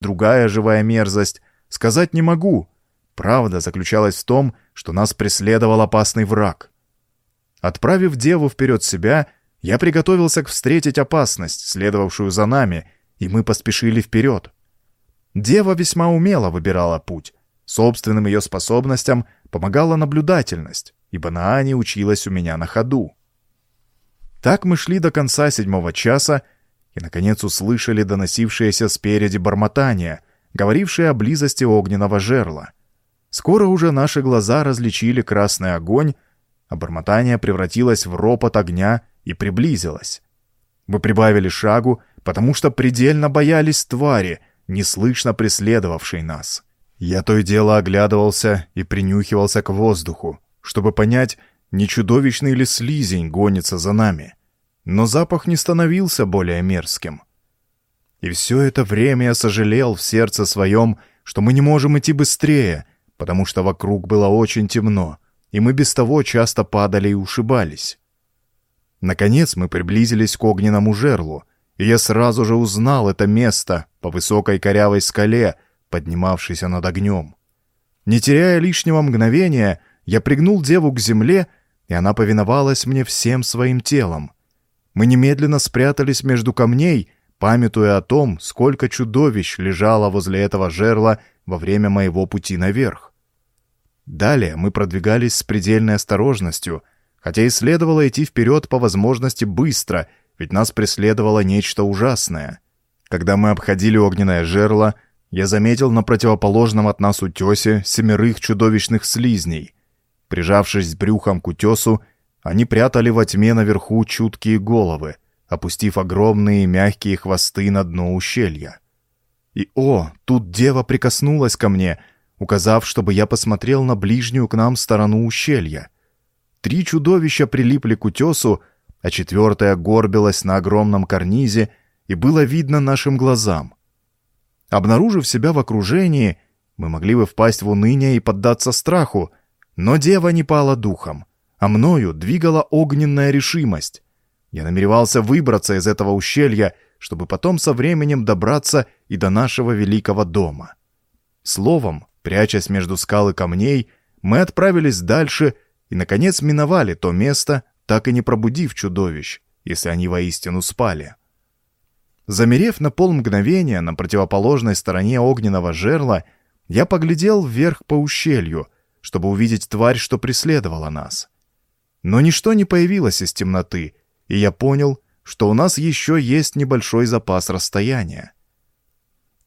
другая живая мерзость, сказать не могу. Правда заключалась в том, что нас преследовал опасный враг. Отправив деву вперед себя, я приготовился к встретить опасность, следовавшую за нами, и мы поспешили вперед. Дева весьма умело выбирала путь. Собственным ее способностям помогала наблюдательность, ибо Наани училась у меня на ходу. Так мы шли до конца седьмого часа и, наконец, услышали доносившееся спереди бормотание, говорившее о близости огненного жерла. Скоро уже наши глаза различили красный огонь, а бормотание превратилось в ропот огня и приблизилось. Мы прибавили шагу, потому что предельно боялись твари, неслышно преследовавшей нас. Я то и дело оглядывался и принюхивался к воздуху, чтобы понять, не чудовищный ли слизень гонится за нами. Но запах не становился более мерзким. И все это время я сожалел в сердце своем, что мы не можем идти быстрее, потому что вокруг было очень темно, и мы без того часто падали и ушибались. Наконец мы приблизились к огненному жерлу, и я сразу же узнал это место по высокой корявой скале, поднимавшейся над огнем. Не теряя лишнего мгновения, я пригнул деву к земле, и она повиновалась мне всем своим телом. Мы немедленно спрятались между камней, памятуя о том, сколько чудовищ лежало возле этого жерла во время моего пути наверх. Далее мы продвигались с предельной осторожностью, хотя и следовало идти вперед по возможности быстро — ведь нас преследовало нечто ужасное. Когда мы обходили огненное жерло, я заметил на противоположном от нас утесе семерых чудовищных слизней. Прижавшись брюхом к утесу, они прятали во тьме наверху чуткие головы, опустив огромные мягкие хвосты на дно ущелья. И о, тут дева прикоснулась ко мне, указав, чтобы я посмотрел на ближнюю к нам сторону ущелья. Три чудовища прилипли к утесу, а четвертая горбилась на огромном карнизе, и было видно нашим глазам. Обнаружив себя в окружении, мы могли бы впасть в уныние и поддаться страху, но дева не пала духом, а мною двигала огненная решимость. Я намеревался выбраться из этого ущелья, чтобы потом со временем добраться и до нашего великого дома. Словом, прячась между скал и камней, мы отправились дальше и, наконец, миновали то место, так и не пробудив чудовищ, если они воистину спали. Замерев на полмгновения на противоположной стороне огненного жерла, я поглядел вверх по ущелью, чтобы увидеть тварь, что преследовала нас. Но ничто не появилось из темноты, и я понял, что у нас еще есть небольшой запас расстояния.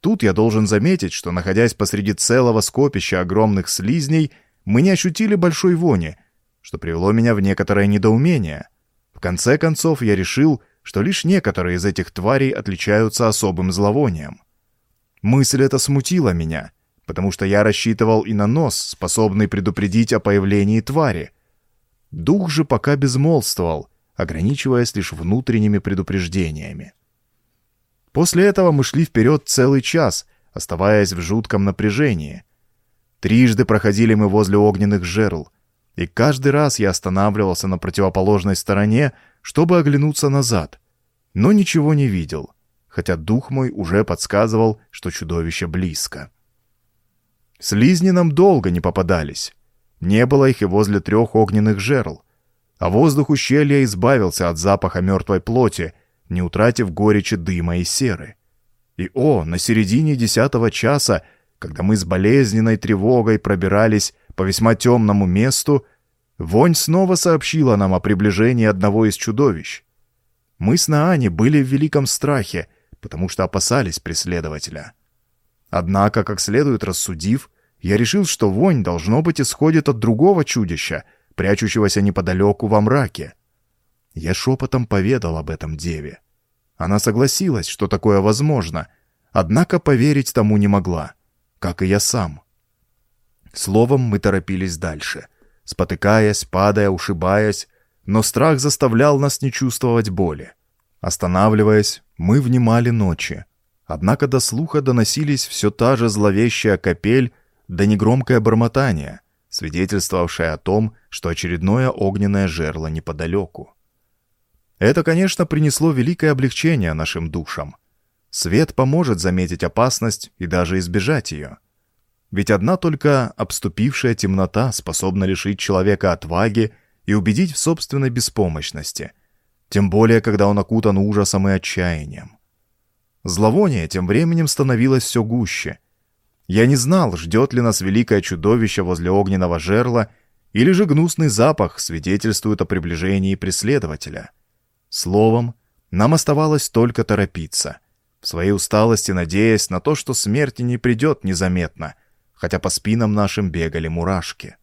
Тут я должен заметить, что, находясь посреди целого скопища огромных слизней, мы не ощутили большой вони, что привело меня в некоторое недоумение. В конце концов, я решил, что лишь некоторые из этих тварей отличаются особым зловонием. Мысль эта смутила меня, потому что я рассчитывал и на нос, способный предупредить о появлении твари. Дух же пока безмолвствовал, ограничиваясь лишь внутренними предупреждениями. После этого мы шли вперед целый час, оставаясь в жутком напряжении. Трижды проходили мы возле огненных жерл — и каждый раз я останавливался на противоположной стороне, чтобы оглянуться назад, но ничего не видел, хотя дух мой уже подсказывал, что чудовище близко. Слизни нам долго не попадались. Не было их и возле трех огненных жерл, а воздух ущелья избавился от запаха мертвой плоти, не утратив горечи дыма и серы. И о, на середине десятого часа, когда мы с болезненной тревогой пробирались по весьма темному месту, вонь снова сообщила нам о приближении одного из чудовищ. Мы с Наани были в великом страхе, потому что опасались преследователя. Однако, как следует рассудив, я решил, что вонь, должно быть, исходит от другого чудища, прячущегося неподалеку во мраке. Я шепотом поведал об этом деве. Она согласилась, что такое возможно, однако поверить тому не могла, как и я сам. Словом, мы торопились дальше, спотыкаясь, падая, ушибаясь, но страх заставлял нас не чувствовать боли. Останавливаясь, мы внимали ночи. Однако до слуха доносились все та же зловещая капель да негромкое бормотание, свидетельствовавшее о том, что очередное огненное жерло неподалеку. Это, конечно, принесло великое облегчение нашим душам. Свет поможет заметить опасность и даже избежать ее. Ведь одна только обступившая темнота способна лишить человека отваги и убедить в собственной беспомощности, тем более, когда он окутан ужасом и отчаянием. Зловоние тем временем становилось все гуще. Я не знал, ждет ли нас великое чудовище возле огненного жерла, или же гнусный запах свидетельствует о приближении преследователя. Словом, нам оставалось только торопиться — в своей усталости надеясь на то, что смерти не придет незаметно, хотя по спинам нашим бегали мурашки.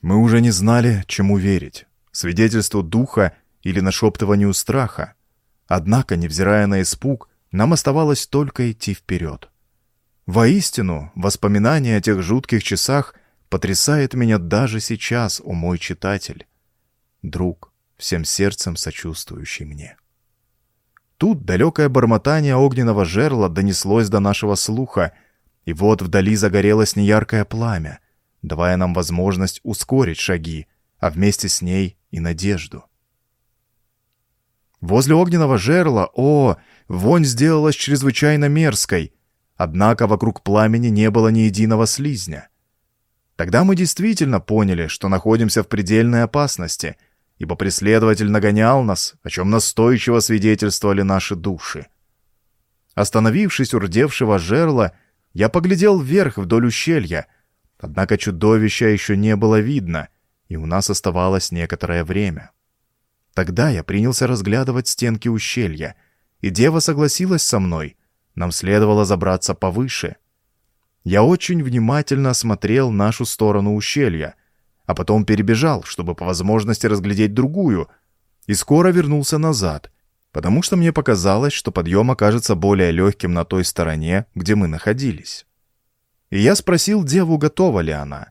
Мы уже не знали, чему верить — свидетельству духа или нашептыванию страха. Однако, невзирая на испуг, нам оставалось только идти вперед. Воистину, воспоминание о тех жутких часах потрясает меня даже сейчас, о мой читатель. Друг, всем сердцем сочувствующий мне. Тут далекое бормотание огненного жерла донеслось до нашего слуха, и вот вдали загорелось неяркое пламя, давая нам возможность ускорить шаги, а вместе с ней и надежду. Возле огненного жерла, о, вонь сделалась чрезвычайно мерзкой, однако вокруг пламени не было ни единого слизня. Тогда мы действительно поняли, что находимся в предельной опасности — ибо преследователь нагонял нас, о чем настойчиво свидетельствовали наши души. Остановившись у рдевшего жерла, я поглядел вверх вдоль ущелья, однако чудовища еще не было видно, и у нас оставалось некоторое время. Тогда я принялся разглядывать стенки ущелья, и дева согласилась со мной, нам следовало забраться повыше. Я очень внимательно осмотрел нашу сторону ущелья — а потом перебежал, чтобы по возможности разглядеть другую, и скоро вернулся назад, потому что мне показалось, что подъем окажется более легким на той стороне, где мы находились. И я спросил деву, готова ли она.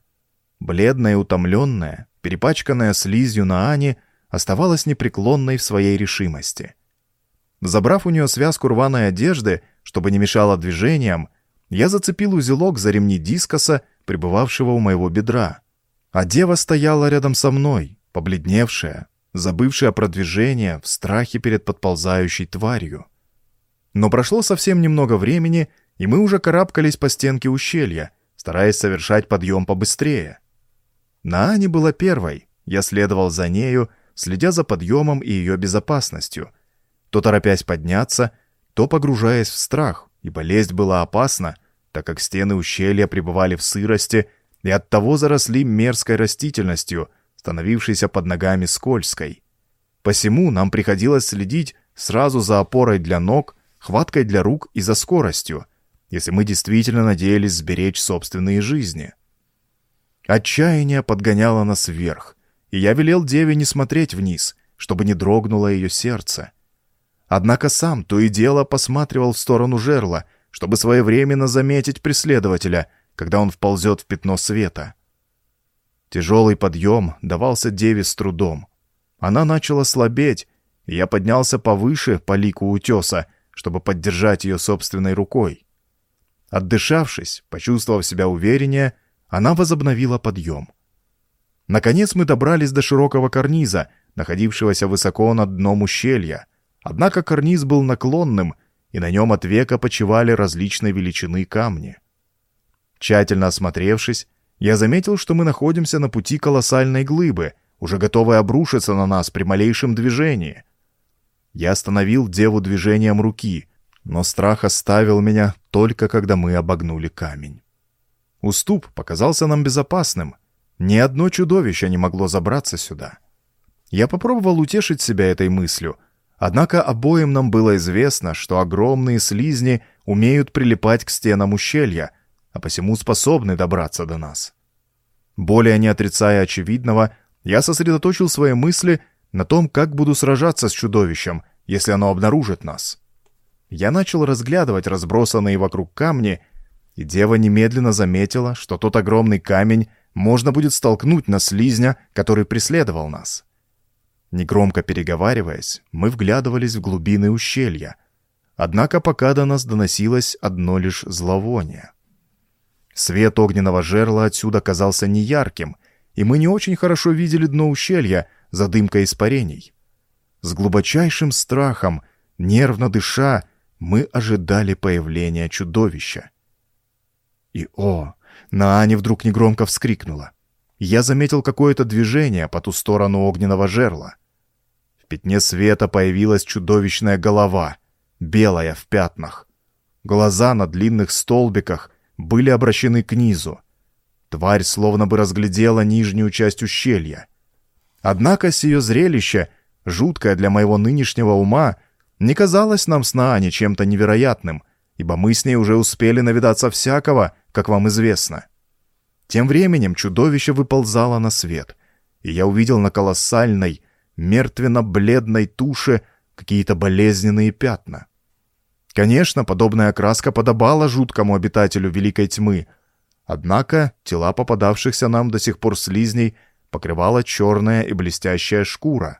Бледная и утомленная, перепачканная слизью на Ане, оставалась непреклонной в своей решимости. Забрав у нее связку рваной одежды, чтобы не мешало движениям, я зацепил узелок за ремни дискоса, пребывавшего у моего бедра. А дева стояла рядом со мной, побледневшая, забывшая про движение в страхе перед подползающей тварью. Но прошло совсем немного времени, и мы уже карабкались по стенке ущелья, стараясь совершать подъем побыстрее. Наани была первой, я следовал за нею, следя за подъемом и ее безопасностью, то торопясь подняться, то погружаясь в страх, ибо лезть было опасно, так как стены ущелья пребывали в сырости и оттого заросли мерзкой растительностью, становившейся под ногами скользкой. Посему нам приходилось следить сразу за опорой для ног, хваткой для рук и за скоростью, если мы действительно надеялись сберечь собственные жизни. Отчаяние подгоняло нас вверх, и я велел деве не смотреть вниз, чтобы не дрогнуло ее сердце. Однако сам то и дело посматривал в сторону жерла, чтобы своевременно заметить преследователя — когда он вползет в пятно света. Тяжелый подъем давался деве с трудом. Она начала слабеть, и я поднялся повыше по лику утеса, чтобы поддержать ее собственной рукой. Отдышавшись, почувствовав себя увереннее, она возобновила подъем. Наконец мы добрались до широкого карниза, находившегося высоко над дном ущелья. Однако карниз был наклонным, и на нем от века почивали различной величины камни. Тщательно осмотревшись, я заметил, что мы находимся на пути колоссальной глыбы, уже готовой обрушиться на нас при малейшем движении. Я остановил деву движением руки, но страх оставил меня только когда мы обогнули камень. Уступ показался нам безопасным. Ни одно чудовище не могло забраться сюда. Я попробовал утешить себя этой мыслью, однако обоим нам было известно, что огромные слизни умеют прилипать к стенам ущелья — а посему способны добраться до нас. Более не отрицая очевидного, я сосредоточил свои мысли на том, как буду сражаться с чудовищем, если оно обнаружит нас. Я начал разглядывать разбросанные вокруг камни, и дева немедленно заметила, что тот огромный камень можно будет столкнуть на слизня, который преследовал нас. Негромко переговариваясь, мы вглядывались в глубины ущелья, однако пока до нас доносилось одно лишь зловоние. Свет огненного жерла отсюда казался неярким, и мы не очень хорошо видели дно ущелья за дымкой испарений. С глубочайшим страхом, нервно дыша, мы ожидали появления чудовища. И о, Наани вдруг негромко вскрикнула. Я заметил какое-то движение по ту сторону огненного жерла. Пятне света появилась чудовищная голова, белая в пятнах. Глаза на длинных столбиках были обращены к низу. Тварь словно бы разглядела нижнюю часть ущелья. Однако сие зрелище, жуткое для моего нынешнего ума, не казалось нам с Наани чем-то невероятным, ибо мы с ней уже успели навидаться всякого, как вам известно. Тем временем чудовище выползало на свет, и я увидел на колоссальной, мертвенно-бледной туше какие-то болезненные пятна. Конечно, подобная окраска подобала жуткому обитателю Великой Тьмы, однако тела попадавшихся нам до сих пор слизней покрывала черная и блестящая шкура.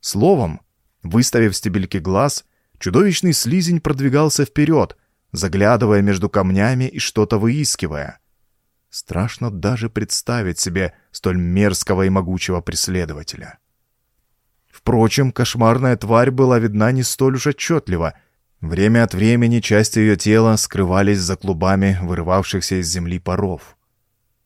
Словом, выставив стебельки глаз, чудовищный слизень продвигался вперед, заглядывая между камнями и что-то выискивая. Страшно даже представить себе столь мерзкого и могучего преследователя. Впрочем, кошмарная тварь была видна не столь уж отчетливо. Время от времени части ее тела скрывались за клубами вырывавшихся из земли паров.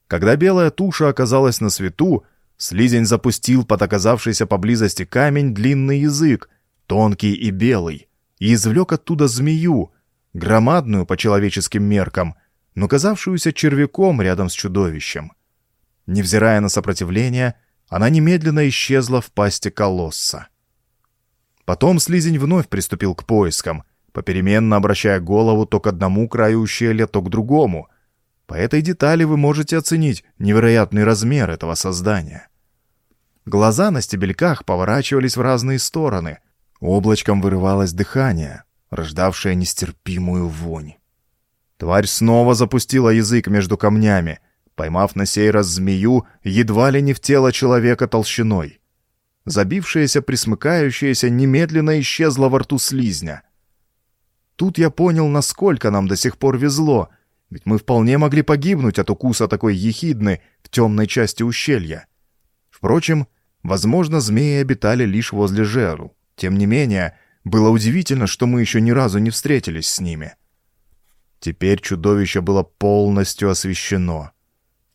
Когда белая туша оказалась на свету, слизень запустил под оказавшийся поблизости камень длинный язык, тонкий и белый, и извлек оттуда змею, громадную по человеческим меркам — но казавшуюся червяком рядом с чудовищем. Невзирая на сопротивление, она немедленно исчезла в пасти колосса. Потом слизень вновь приступил к поискам, попеременно обращая голову то к одному краю ущелья, то к другому. По этой детали вы можете оценить невероятный размер этого создания. Глаза на стебельках поворачивались в разные стороны. Облачком вырывалось дыхание, рождавшее нестерпимую вонь. Тварь снова запустила язык между камнями, поймав на сей раз змею едва ли не в тело человека толщиной. Забившаяся, присмыкающаяся, немедленно исчезла во рту слизня. Тут я понял, насколько нам до сих пор везло, ведь мы вполне могли погибнуть от укуса такой ехидны в темной части ущелья. Впрочем, возможно, змеи обитали лишь возле жерл. Тем не менее, было удивительно, что мы еще ни разу не встретились с ними. — Теперь чудовище было полностью освещено.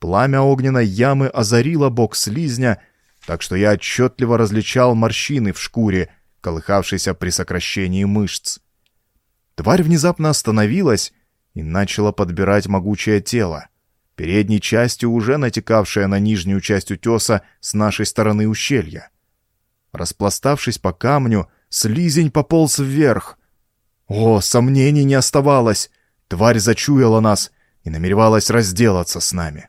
Пламя огненной ямы озарило бок слизня, так что я отчетливо различал морщины в шкуре, колыхавшейся при сокращении мышц. Тварь внезапно остановилась и начала подбирать могучее тело, передней частью уже натекавшее на нижнюю часть утеса с нашей стороны ущелья. Распластавшись по камню, слизень пополз вверх. О, сомнений не оставалось! Тварь зачуяла нас и намеревалась разделаться с нами.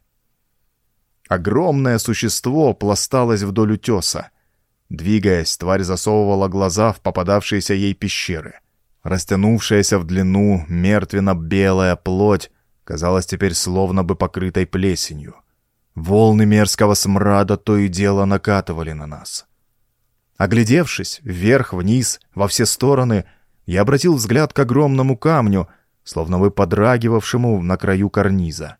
Огромное существо пласталось вдоль утеса. Двигаясь, тварь засовывала глаза в попадавшиеся ей пещеры. Растянувшаяся в длину мертвенно-белая плоть казалась теперь словно бы покрытой плесенью. Волны мерзкого смрада то и дело накатывали на нас. Оглядевшись вверх-вниз, во все стороны, я обратил взгляд к огромному камню — словно бы подрагивавшему на краю карниза.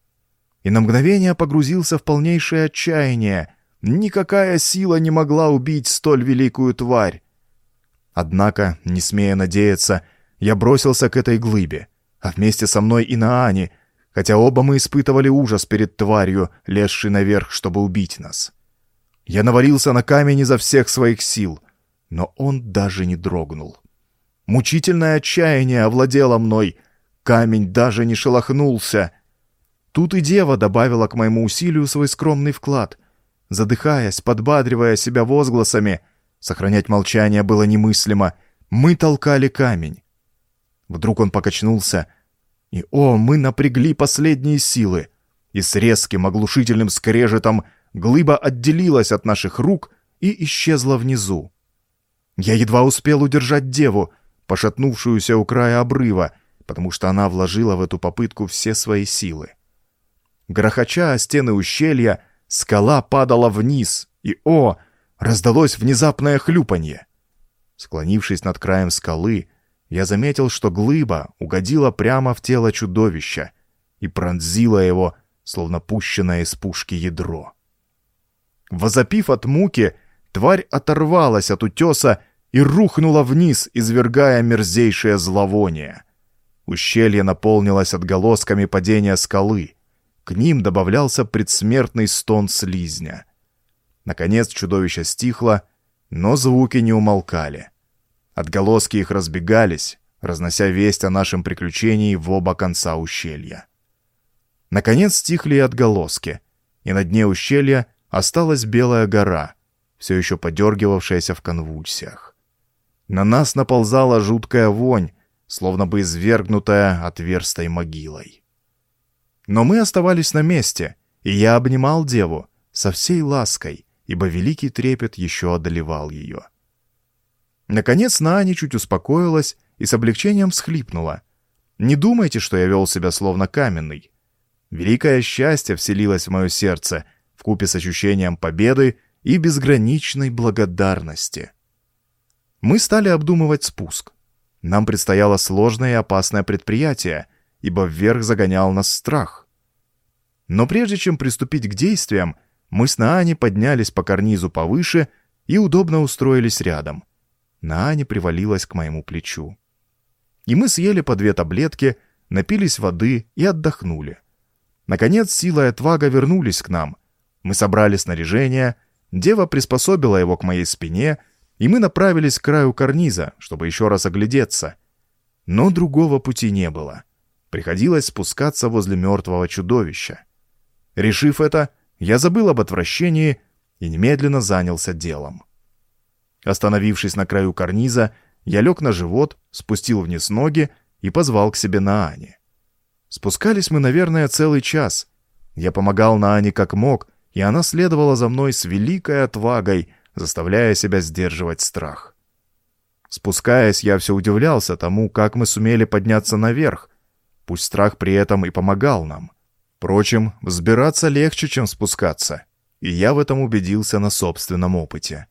И на мгновение погрузился в полнейшее отчаяние. Никакая сила не могла убить столь великую тварь. Однако, не смея надеяться, я бросился к этой глыбе, а вместе со мной и Наани, хотя оба мы испытывали ужас перед тварью, лезшей наверх, чтобы убить нас. Я навалился на камень изо всех своих сил, но он даже не дрогнул. Мучительное отчаяние овладело мной — Камень даже не шелохнулся. Тут и дева добавила к моему усилию свой скромный вклад. Задыхаясь, подбадривая себя возгласами, сохранять молчание было немыслимо, мы толкали камень. Вдруг он покачнулся, и, о, мы напрягли последние силы, и с резким оглушительным скрежетом глыба отделилась от наших рук и исчезла внизу. Я едва успел удержать деву, пошатнувшуюся у края обрыва, потому что она вложила в эту попытку все свои силы. Грохоча о стены ущелья, скала падала вниз, и, о, раздалось внезапное хлюпанье. Склонившись над краем скалы, я заметил, что глыба угодила прямо в тело чудовища и пронзила его, словно пущенное из пушки ядро. Возопив от муки, тварь оторвалась от утеса и рухнула вниз, извергая мерзейшее зловоние. Ущелье наполнилось отголосками падения скалы. К ним добавлялся предсмертный стон слизня. Наконец чудовище стихло, но звуки не умолкали. Отголоски их разбегались, разнося весть о нашем приключении в оба конца ущелья. Наконец стихли и отголоски, и на дне ущелья осталась белая гора, все еще подергивавшаяся в конвульсиях. На нас наползала жуткая вонь, словно бы извергнутая отверстой могилой. Но мы оставались на месте, и я обнимал деву со всей лаской, ибо великий трепет еще одолевал ее. Наконец Наани чуть успокоилась и с облегчением всхлипнула. «Не думайте, что я вел себя словно каменный. Великое счастье вселилось в мое сердце, вкупе с ощущением победы и безграничной благодарности». Мы стали обдумывать спуск. Нам предстояло сложное и опасное предприятие, ибо вверх загонял нас страх. Но прежде чем приступить к действиям, мы с Наани поднялись по карнизу повыше и удобно устроились рядом — Наани привалилась к моему плечу. И мы съели по две таблетки, напились воды и отдохнули. Наконец сила и отвага вернулись к нам. Мы собрали снаряжение, дева приспособила его к моей спине, и мы направились к краю карниза, чтобы еще раз оглядеться. Но другого пути не было. Приходилось спускаться возле мертвого чудовища. Решив это, я забыл об отвращении и немедленно занялся делом. Остановившись на краю карниза, я лег на живот, спустил вниз ноги и позвал к себе Наани. Спускались мы, наверное, целый час. Я помогал Наане как мог, и она следовала за мной с великой отвагой, заставляя себя сдерживать страх. Спускаясь, я все удивлялся тому, как мы сумели подняться наверх, пусть страх при этом и помогал нам. Впрочем, взбираться легче, чем спускаться, и я в этом убедился на собственном опыте.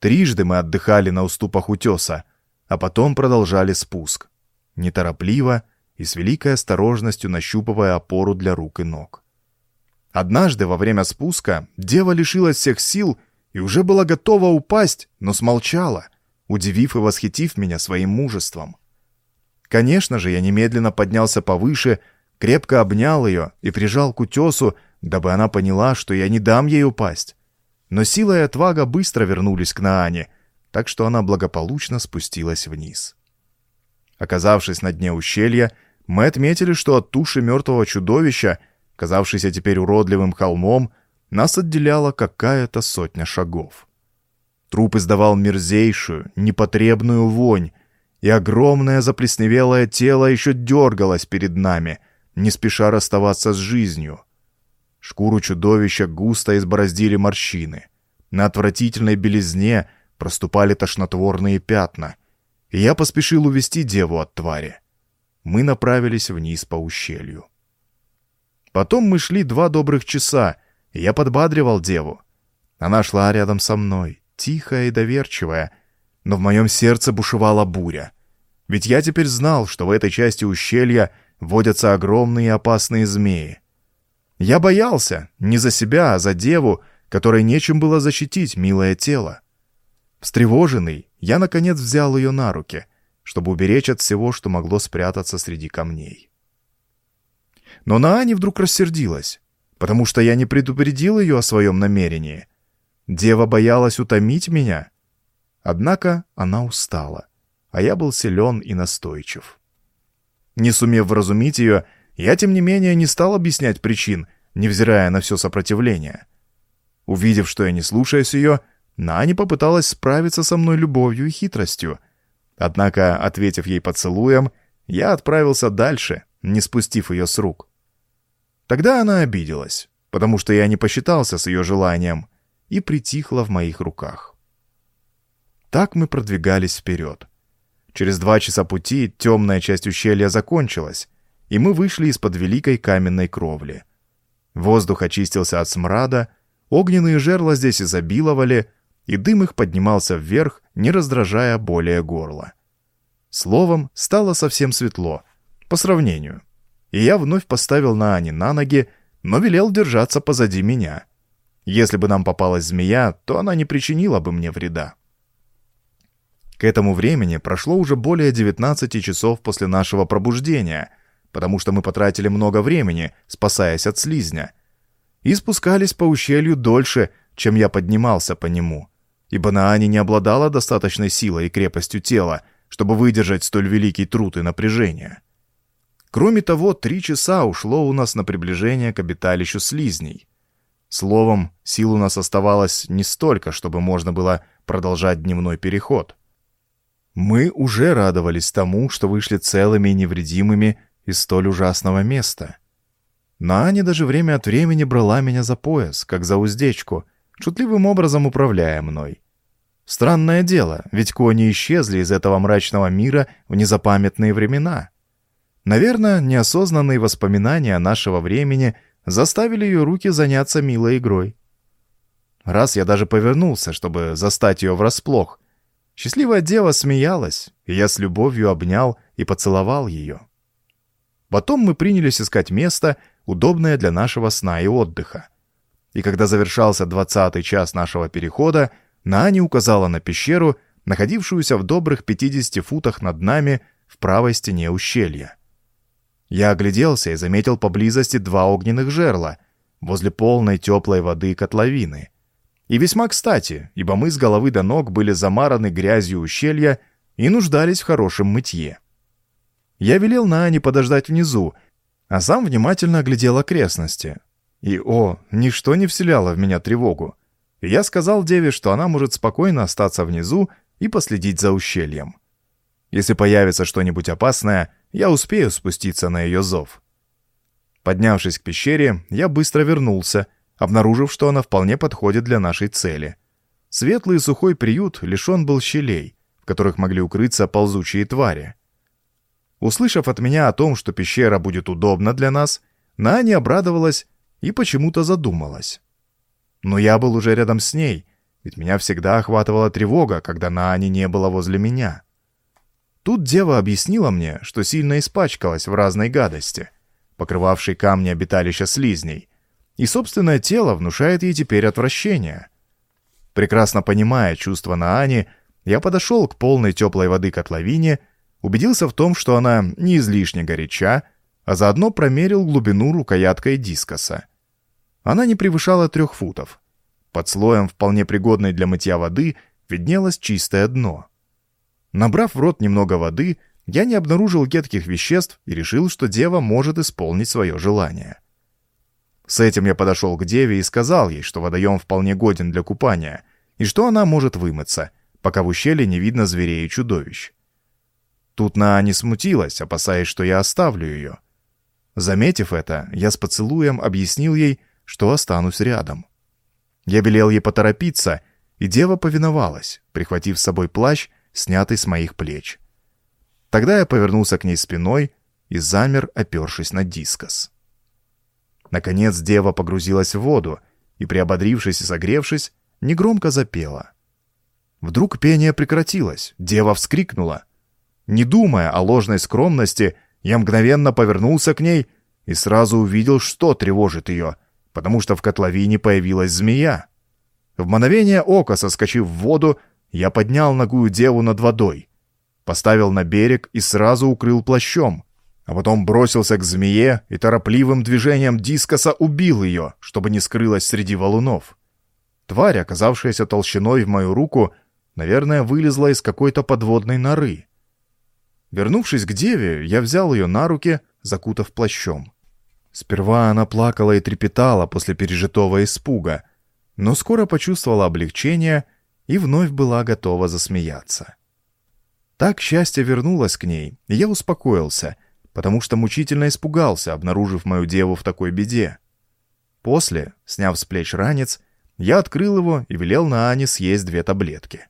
Трижды мы отдыхали на уступах утеса, а потом продолжали спуск. Неторопливо и с великой осторожностью нащупывая опору для рук и ног. Однажды во время спуска дева лишилась всех сил и уже была готова упасть, но смолчала, удивив и восхитив меня своим мужеством. Конечно же, я немедленно поднялся повыше, крепко обнял ее и прижал к утесу, дабы она поняла, что я не дам ей упасть. Но сила и отвага быстро вернулись к Наане, так что она благополучно спустилась вниз. Оказавшись на дне ущелья, мы отметили, что от туши мертвого чудовища, казавшейся теперь уродливым холмом, нас отделяла какая-то сотня шагов. Труп издавал мерзейшую, непотребную вонь, и огромное заплесневелое тело еще дергалось перед нами, не спеша расставаться с жизнью — Шкуру чудовища густо избороздили морщины. На отвратительной белизне проступали тошнотворные пятна. И я поспешил увести деву от твари. Мы направились вниз по ущелью. Потом мы шли два добрых часа, и я подбадривал деву. Она шла рядом со мной, тихая и доверчивая, но в моем сердце бушевала буря. Ведь я теперь знал, что в этой части ущелья водятся огромные и опасные змеи. Я боялся, не за себя, а за деву, которой нечем было защитить милое тело. Встревоженный, я, наконец, взял ее на руки, чтобы уберечь от всего, что могло спрятаться среди камней. Но Наани вдруг рассердилась, потому что я не предупредил ее о своем намерении. Дева боялась утомить меня. Однако она устала, а я был силен и настойчив. Не сумев вразумить ее, я, тем не менее, не стал объяснять причин, невзирая на все сопротивление. Увидев, что я не слушаюсь ее, Нани попыталась справиться со мной любовью и хитростью. Однако, ответив ей поцелуем, я отправился дальше, не спустив ее с рук. Тогда она обиделась, потому что я не посчитался с ее желанием, и притихла в моих руках. Так мы продвигались вперед. Через два часа пути темная часть ущелья закончилась, и мы вышли из-под великой каменной кровли. Воздух очистился от смрада, огненные жерла здесь изобиловали, и дым их поднимался вверх, не раздражая более горла. Словом, стало совсем светло, по сравнению. И я вновь поставил на Ани на ноги, но велел держаться позади меня. Если бы нам попалась змея, то она не причинила бы мне вреда. К этому времени прошло уже более 19 часов после нашего пробуждения, потому что мы потратили много времени, спасаясь от слизня. И спускались по ущелью дольше, чем я поднимался по нему, ибо Наани не обладала достаточной силой и крепостью тела, чтобы выдержать столь великий труд и напряжение. Кроме того, три часа ушло у нас на приближение к обиталищу слизней. Словом, сил у нас оставалось не столько, чтобы можно было продолжать дневной переход. Мы уже радовались тому, что вышли целыми и невредимыми из столь ужасного места. Наня даже время от времени брала меня за пояс, как за уздечку, шутливым образом управляя мной. Странное дело, ведь кони исчезли из этого мрачного мира в незапамятные времена. Наверное, неосознанные воспоминания нашего времени заставили ее руки заняться милой игрой. Раз я даже повернулся, чтобы застать ее врасплох. Счастливая дева смеялась, и я с любовью обнял и поцеловал ее. Потом мы принялись искать место, удобное для нашего сна и отдыха. И когда завершался двадцатый час нашего перехода, Наани указала на пещеру, находившуюся в добрых 50 футах над нами в правой стене ущелья. Я огляделся и заметил поблизости два огненных жерла возле полной теплой воды котловины. И весьма кстати, ибо мы с головы до ног были замараны грязью ущелья и нуждались в хорошем мытье. Я велел Наане подождать внизу, а сам внимательно оглядел окрестности. И, о, ничто не вселяло в меня тревогу. И я сказал деве, что она может спокойно остаться внизу и последить за ущельем. Если появится что-нибудь опасное, я успею спуститься на ее зов. Поднявшись к пещере, я быстро вернулся, обнаружив, что она вполне подходит для нашей цели. Светлый и сухой приют лишен был щелей, в которых могли укрыться ползучие твари. Услышав от меня о том, что пещера будет удобна для нас, Наня обрадовалась и почему-то задумалась. Но я был уже рядом с ней, ведь меня всегда охватывала тревога, когда Наани не было возле меня. Тут дева объяснила мне, что сильно испачкалась в разной гадости, покрывавшей камни обиталища слизней, и собственное тело внушает ей теперь отвращение. Прекрасно понимая чувства Наани, я подошел к полной теплой воды котловине, убедился в том, что она не излишне горяча, а заодно промерил глубину рукояткой дискоса. Она не превышала трех футов. Под слоем вполне пригодной для мытья воды виднелось чистое дно. Набрав в рот немного воды, я не обнаружил едких веществ и решил, что дева может исполнить свое желание. С этим я подошел к деве и сказал ей, что водоем вполне годен для купания, и что она может вымыться, пока в ущелье не видно зверей и чудовищ. Тут Наа не смутилась, опасаясь, что я оставлю ее. Заметив это, я с поцелуем объяснил ей, что останусь рядом. Я велел ей поторопиться, и дева повиновалась, прихватив с собой плащ, снятый с моих плеч. Тогда я повернулся к ней спиной и замер, опершись на дискос. Наконец дева погрузилась в воду и, приободрившись и согревшись, негромко запела. Вдруг пение прекратилось, дева вскрикнула. Не думая о ложной скромности, я мгновенно повернулся к ней и сразу увидел, что тревожит ее — потому что в котловине появилась змея. В мгновение ока, соскочив в воду, я поднял ногую деву над водой, поставил на берег и сразу укрыл плащом, а потом бросился к змее и торопливым движением дискоса убил ее, чтобы не скрылась среди валунов. Тварь, оказавшаяся толщиной в мою руку, наверное, вылезла из какой-то подводной норы. Вернувшись к деве, я взял ее на руки, закутав плащом. Сперва она плакала и трепетала после пережитого испуга, но скоро почувствовала облегчение и вновь была готова засмеяться. Так счастье вернулось к ней, и я успокоился, потому что мучительно испугался, обнаружив мою деву в такой беде. После, сняв с плеч ранец, я открыл его и велел на Ане съесть две таблетки.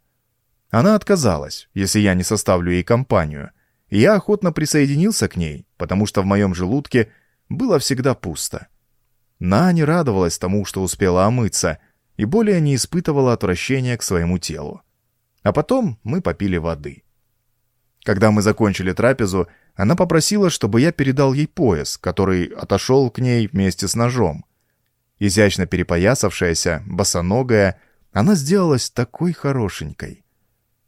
Она отказалась, если я не составлю ей компанию, и я охотно присоединился к ней, потому что в моем желудке было всегда пусто. На радовалась тому, что успела омыться, и более не испытывала отвращения к своему телу. А потом мы попили воды. Когда мы закончили трапезу, она попросила, чтобы я передал ей пояс, который отошел к ней вместе с ножом. Изящно перепоясавшаяся, босоногая, она сделалась такой хорошенькой.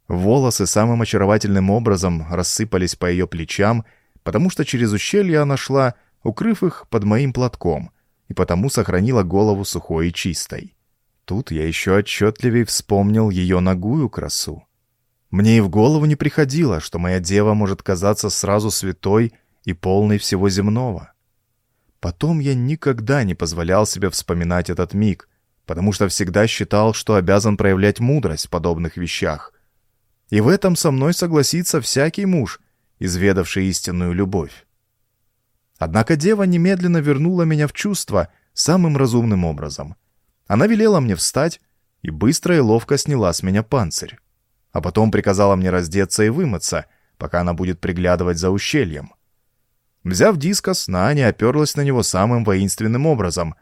Волосы самым очаровательным образом рассыпались по ее плечам, потому что через ущелье она шла, укрыв их под моим платком, и потому сохранила голову сухой и чистой. Тут я еще отчетливее вспомнил ее ногую красу. Мне и в голову не приходило, что моя дева может казаться сразу святой и полной всего земного. Потом я никогда не позволял себе вспоминать этот миг, потому что всегда считал, что обязан проявлять мудрость в подобных вещах. И в этом со мной согласится всякий муж, изведавший истинную любовь. Однако дева немедленно вернула меня в чувство самым разумным образом. Она велела мне встать и быстро и ловко сняла с меня панцирь. А потом приказала мне раздеться и вымыться, пока она будет приглядывать за ущельем. Взяв дискос, Наня оперлась на него самым воинственным образом,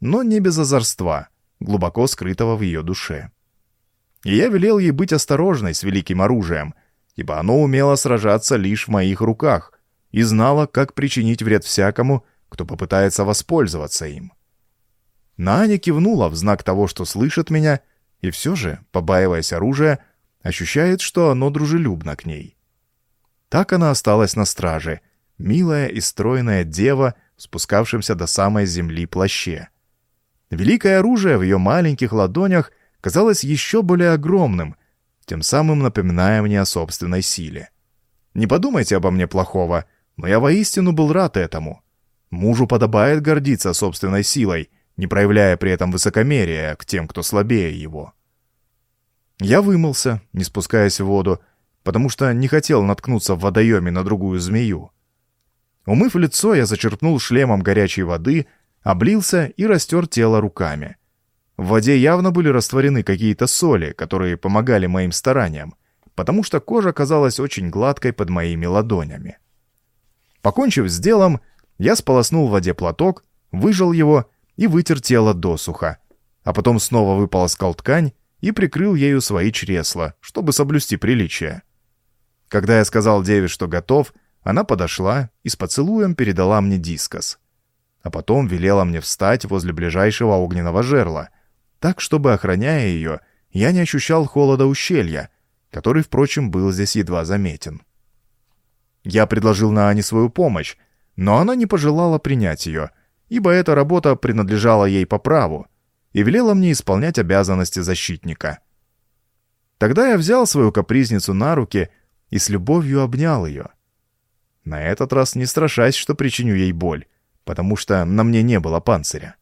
но не без озорства, глубоко скрытого в ее душе. И я велел ей быть осторожной с великим оружием, ибо оно умело сражаться лишь в моих руках и знало, как причинить вред всякому, кто попытается воспользоваться им. Наня кивнула в знак того, что слышит меня, и все же, побаиваясь оружия, ощущает, что оно дружелюбно к ней. Так она осталась на страже, милая и стройная дева, спускавшимся до самой земли плаще. Великое оружие в ее маленьких ладонях казалось еще более огромным, тем самым напоминая мне о собственной силе. Не подумайте обо мне плохого, но я воистину был рад этому. Мужу подобает гордиться собственной силой, не проявляя при этом высокомерия к тем, кто слабее его. Я вымылся, не спускаясь в воду, потому что не хотел наткнуться в водоеме на другую змею. Умыв лицо, я зачерпнул шлемом горячей воды, облился и растер тело руками. В воде явно были растворены какие-то соли, которые помогали моим стараниям, потому что кожа казалась очень гладкой под моими ладонями. Покончив с делом, я сполоснул в воде платок, выжал его и вытер тело досуха, а потом снова выполоскал ткань и прикрыл ею свои чресла, чтобы соблюсти приличие. Когда я сказал деве, что готов, она подошла и с поцелуем передала мне дискос. А потом велела мне встать возле ближайшего огненного жерла, так, чтобы, охраняя ее, я не ощущал холода ущелья, который, впрочем, был здесь едва заметен. Я предложил Наане свою помощь, но она не пожелала принять ее — ибо эта работа принадлежала ей по праву, и велела мне исполнять обязанности защитника. Тогда я взял свою капризницу на руки и с любовью обнял ее. На этот раз не страшась, что причиню ей боль, потому что на мне не было панциря.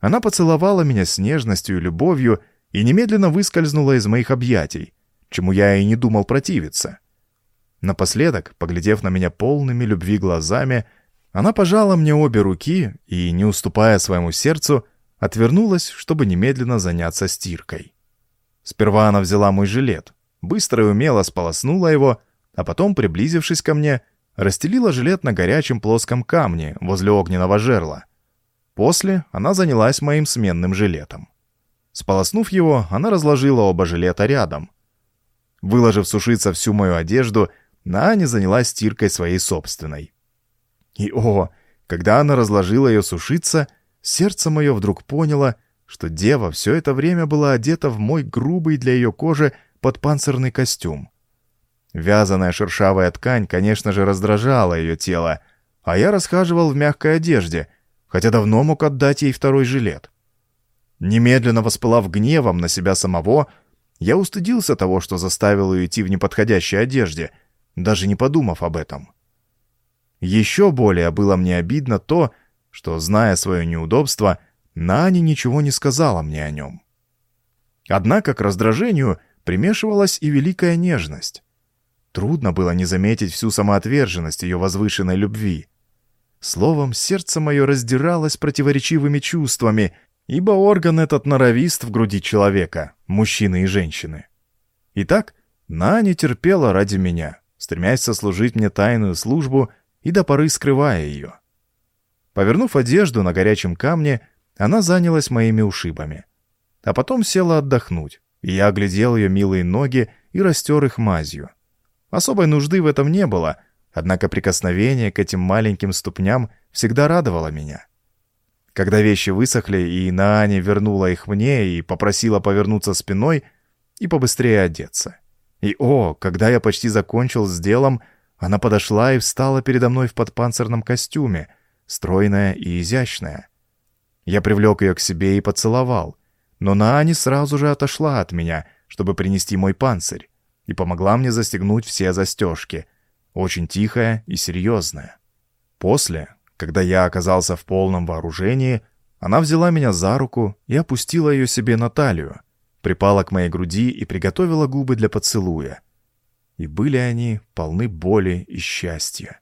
Она поцеловала меня с нежностью и любовью и немедленно выскользнула из моих объятий, чему я и не думал противиться. Напоследок, поглядев на меня полными любви глазами, она пожала мне обе руки и, не уступая своему сердцу, отвернулась, чтобы немедленно заняться стиркой. Сперва она взяла мой жилет, быстро и умело сполоснула его, а потом, приблизившись ко мне, расстелила жилет на горячем плоском камне возле огненного жерла. После она занялась моим сменным жилетом. Сполоснув его, она разложила оба жилета рядом. Выложив сушиться всю мою одежду, Наня занялась стиркой своей собственной. И о, когда она разложила ее сушиться, сердце мое вдруг поняло, что дева все это время была одета в мой грубый для ее кожи подпанцирный костюм. Вязаная шершавая ткань, конечно же, раздражала ее тело, а я расхаживал в мягкой одежде, хотя давно мог отдать ей второй жилет. Немедленно воспылав гневом на себя самого, я устыдился того, что заставил ее идти в неподходящей одежде, даже не подумав об этом. Еще более было мне обидно то, что, зная свое неудобство, Наня ничего не сказала мне о нем. Однако к раздражению примешивалась и великая нежность. Трудно было не заметить всю самоотверженность ее возвышенной любви. Словом, сердце мое раздиралось противоречивыми чувствами, ибо орган этот норовист в груди человека, мужчины и женщины. Итак, Наня терпела ради меня, стремясь сослужить мне тайную службу и до поры скрывая ее. Повернув одежду на горячем камне, она занялась моими ушибами. А потом села отдохнуть, и я оглядел ее милые ноги и растер их мазью. Особой нужды в этом не было, однако прикосновение к этим маленьким ступням всегда радовало меня. Когда вещи высохли, и Наане вернула их мне и попросила повернуться спиной и побыстрее одеться. И о, когда я почти закончил с делом, она подошла и встала передо мной в подпанцирном костюме, стройная и изящная. Я привлек ее к себе и поцеловал, но Наани сразу же отошла от меня, чтобы принести мой панцирь, и помогла мне застегнуть все застежки, очень тихая и серьезная. После, когда я оказался в полном вооружении, она взяла меня за руку и опустила ее себе на талию, припала к моей груди и приготовила губы для поцелуя. И были они полны боли и счастья.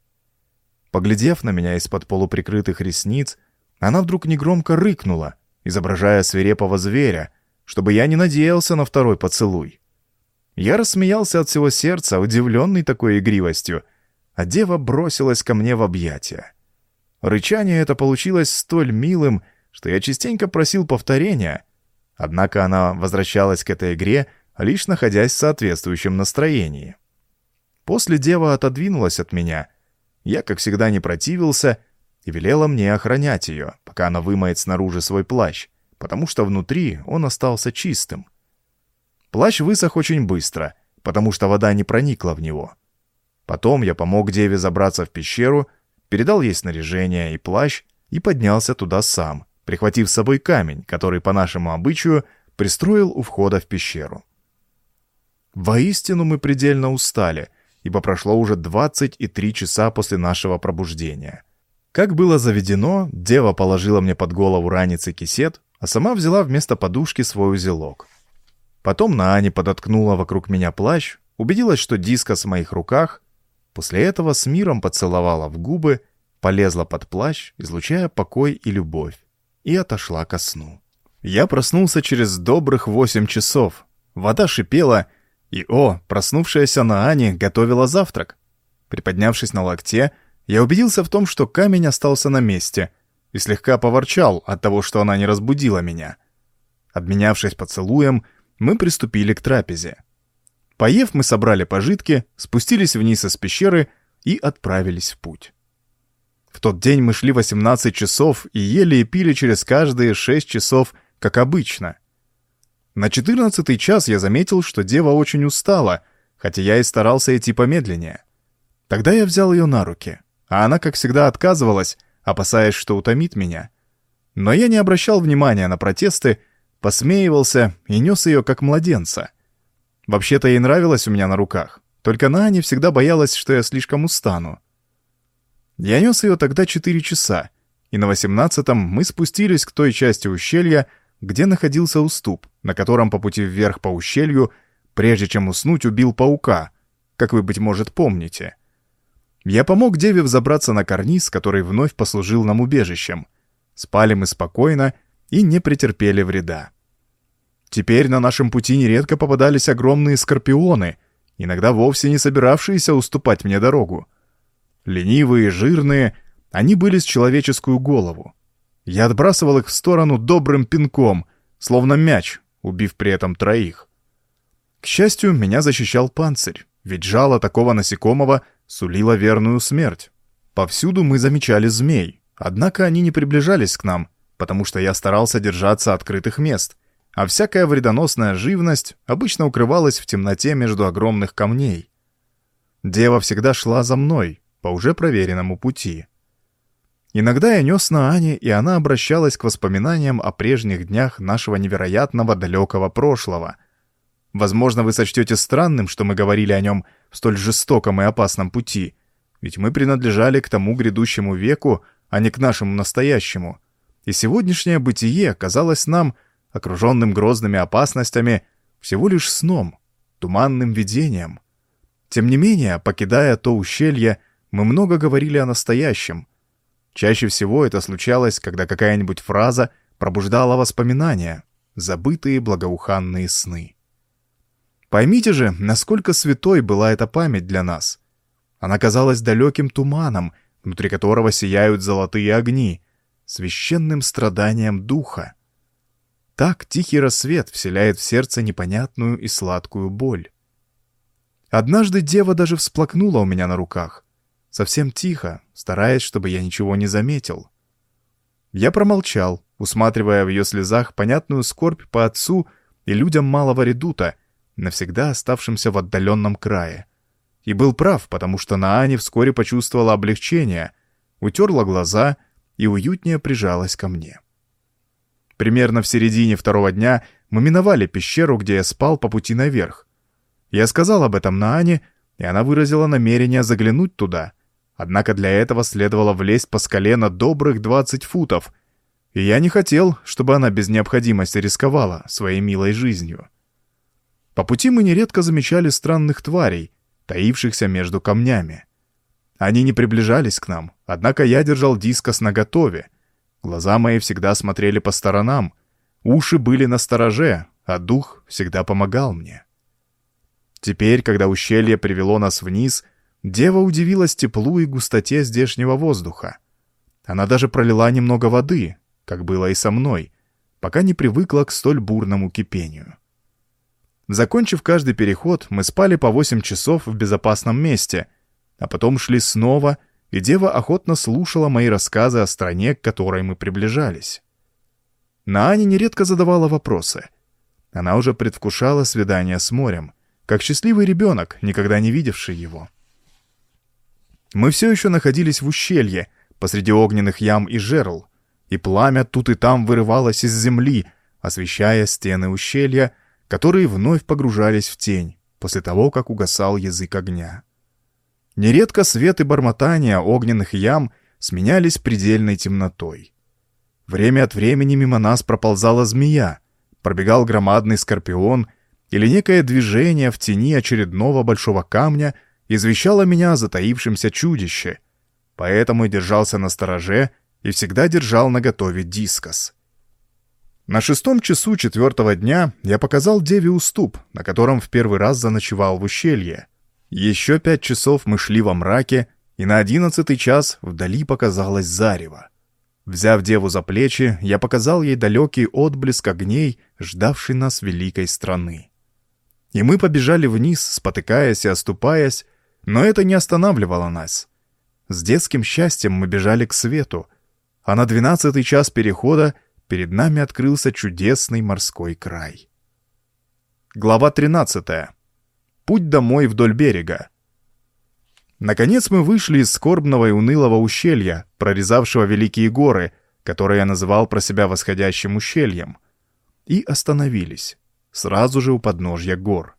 Поглядев на меня из-под полуприкрытых ресниц, она вдруг негромко рыкнула, изображая свирепого зверя, чтобы я не надеялся на второй поцелуй. Я рассмеялся от всего сердца, удивленный такой игривостью, а дева бросилась ко мне в объятия. Рычание это получилось столь милым, что я частенько просил повторения, однако она возвращалась к этой игре, лишь находясь в соответствующем настроении. После дева отодвинулась от меня. Я, как всегда, не противился и велела мне охранять ее, пока она вымоет снаружи свой плащ, потому что внутри он остался чистым. Плащ высох очень быстро, потому что вода не проникла в него. Потом я помог деве забраться в пещеру, передал ей снаряжение и плащ и поднялся туда сам, прихватив с собой камень, который по нашему обычаю пристроил у входа в пещеру. Воистину мы предельно устали, ибо прошло уже 23 часа после нашего пробуждения. Как было заведено, дева положила мне под голову ранец и кисет, а сама взяла вместо подушки свой узелок. Потом Наани подоткнула вокруг меня плащ, убедилась, что дискос в моих руках, после этого с миром поцеловала в губы, полезла под плащ, излучая покой и любовь, и отошла ко сну. Я проснулся через добрых восемь часов. Вода шипела, и, о, проснувшаяся Наани готовила завтрак. Приподнявшись на локте, я убедился в том, что камень остался на месте, и слегка поворчал от того, что она не разбудила меня. Обменявшись поцелуем, мы приступили к трапезе. Поев, мы собрали пожитки, спустились вниз из пещеры и отправились в путь. В тот день мы шли 18 часов и ели и пили через каждые 6 часов, как обычно. На 14 час я заметил, что дева очень устала, хотя я и старался идти помедленнее. Тогда я взял ее на руки — а она, как всегда, отказывалась, опасаясь, что утомит меня. Но я не обращал внимания на протесты, посмеивался и нес ее как младенца. Вообще-то ей нравилось у меня на руках, только Наня всегда боялась, что я слишком устану. Я нес ее тогда четыре часа, и на восемнадцатом мы спустились к той части ущелья, где находился уступ, на котором по пути вверх по ущелью, прежде чем уснуть, убил паука, как вы, быть может, помните. Я помог Деве взобраться на карниз, который вновь послужил нам убежищем. Спали мы спокойно и не претерпели вреда. Теперь на нашем пути нередко попадались огромные скорпионы, иногда вовсе не собиравшиеся уступать мне дорогу. Ленивые, жирные, они были с человеческую голову. Я отбрасывал их в сторону добрым пинком, словно мяч, убив при этом троих. К счастью, меня защищал панцирь, ведь жало такого насекомого сулила верную смерть. Повсюду мы замечали змей, однако они не приближались к нам, потому что я старался держаться открытых мест, а всякая вредоносная живность обычно укрывалась в темноте между огромных камней. Дева всегда шла за мной, по уже проверенному пути. Иногда я нес на Ане, и она обращалась к воспоминаниям о прежних днях нашего невероятного далекого прошлого — Возможно, вы сочтете странным, что мы говорили о нем в столь жестоком и опасном пути, ведь мы принадлежали к тому грядущему веку, а не к нашему настоящему. И сегодняшнее бытие казалось нам, окруженным грозными опасностями, всего лишь сном, туманным видением. Тем не менее, покидая то ущелье, мы много говорили о настоящем. Чаще всего это случалось, когда какая-нибудь фраза пробуждала воспоминания, забытые благоуханные сны. Поймите же, насколько святой была эта память для нас. Она казалась далеким туманом, внутри которого сияют золотые огни, священным страданием духа. Так тихий рассвет вселяет в сердце непонятную и сладкую боль. Однажды дева даже всплакнула у меня на руках, совсем тихо, стараясь, чтобы я ничего не заметил. Я промолчал, усматривая в ее слезах понятную скорбь по отцу и людям малого редута — навсегда оставшимся в отдаленном крае. И был прав, потому что Наани вскоре почувствовала облегчение, утерла глаза и уютнее прижалась ко мне. Примерно в середине второго дня мы миновали пещеру, где я спал по пути наверх. Я сказал об этом Наане, и она выразила намерение заглянуть туда. Однако для этого следовало влезть по скале на добрых 20 футов, и я не хотел, чтобы она без необходимости рисковала своей милой жизнью. По пути мы нередко замечали странных тварей, таившихся между камнями. Они не приближались к нам, однако я держал дискос наготове. Глаза мои всегда смотрели по сторонам, уши были на стороже, а дух всегда помогал мне. Теперь, когда ущелье привело нас вниз, дева удивилась теплу и густоте здешнего воздуха. Она даже пролила немного воды, как было и со мной, пока не привыкла к столь бурному кипению. Закончив каждый переход, мы спали по 8 часов в безопасном месте, а потом шли снова, и дева охотно слушала мои рассказы о стране, к которой мы приближались. Наане нередко задавала вопросы. Она уже предвкушала свидание с морем, как счастливый ребенок, никогда не видевший его. Мы все еще находились в ущелье, посреди огненных ям и жерл, и пламя тут и там вырывалось из земли, освещая стены ущелья, которые вновь погружались в тень после того, как угасал язык огня. Нередко свет и бормотание огненных ям сменялись предельной темнотой. Время от времени мимо нас проползала змея, пробегал громадный скорпион — или некое движение в тени очередного большого камня извещало меня о затаившемся чудище, поэтому держался на стороже и всегда держал наготове дискос. На шестом часу четвертого дня я показал Деве уступ, на котором в первый раз заночевал в ущелье. Еще пять часов мы шли во мраке, и на одиннадцатый час вдали показалось зарево. Взяв деву за плечи, я показал ей далекий отблеск огней, ждавший нас великой страны. И мы побежали вниз, спотыкаясь и оступаясь, но это не останавливало нас. С детским счастьем мы бежали к свету, а на двенадцатый час перехода перед нами открылся чудесный морской край. Глава 13. Путь домой вдоль берега. Наконец мы вышли из скорбного и унылого ущелья, прорезавшего великие горы, которые я называл про себя восходящим ущельем, и остановились сразу же у подножья гор.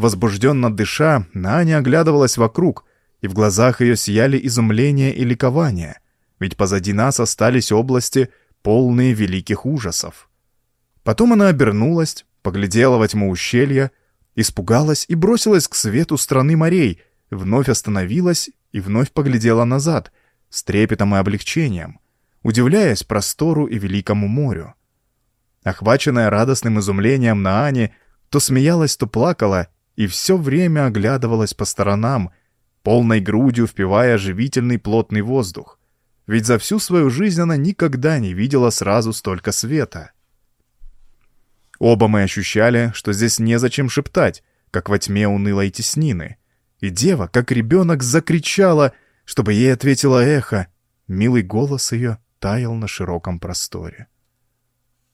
Возбужденно дыша, Наня оглядывалась вокруг, и в глазах ее сияли изумление и ликование, ведь позади нас остались области, полные великих ужасов. Потом она обернулась, поглядела во тьму ущелья, испугалась и бросилась к свету страны морей, вновь остановилась и вновь поглядела назад, с трепетом и облегчением, удивляясь простору и великому морю. Охваченная радостным изумлением Наани, то смеялась, то плакала и все время оглядывалась по сторонам, полной грудью впивая живительный плотный воздух. Ведь за всю свою жизнь она никогда не видела сразу столько света. Оба мы ощущали, что здесь незачем шептать, как во тьме унылой теснины. И дева, как ребенок, закричала, чтобы ей ответило эхо. Милый голос ее таял на широком просторе.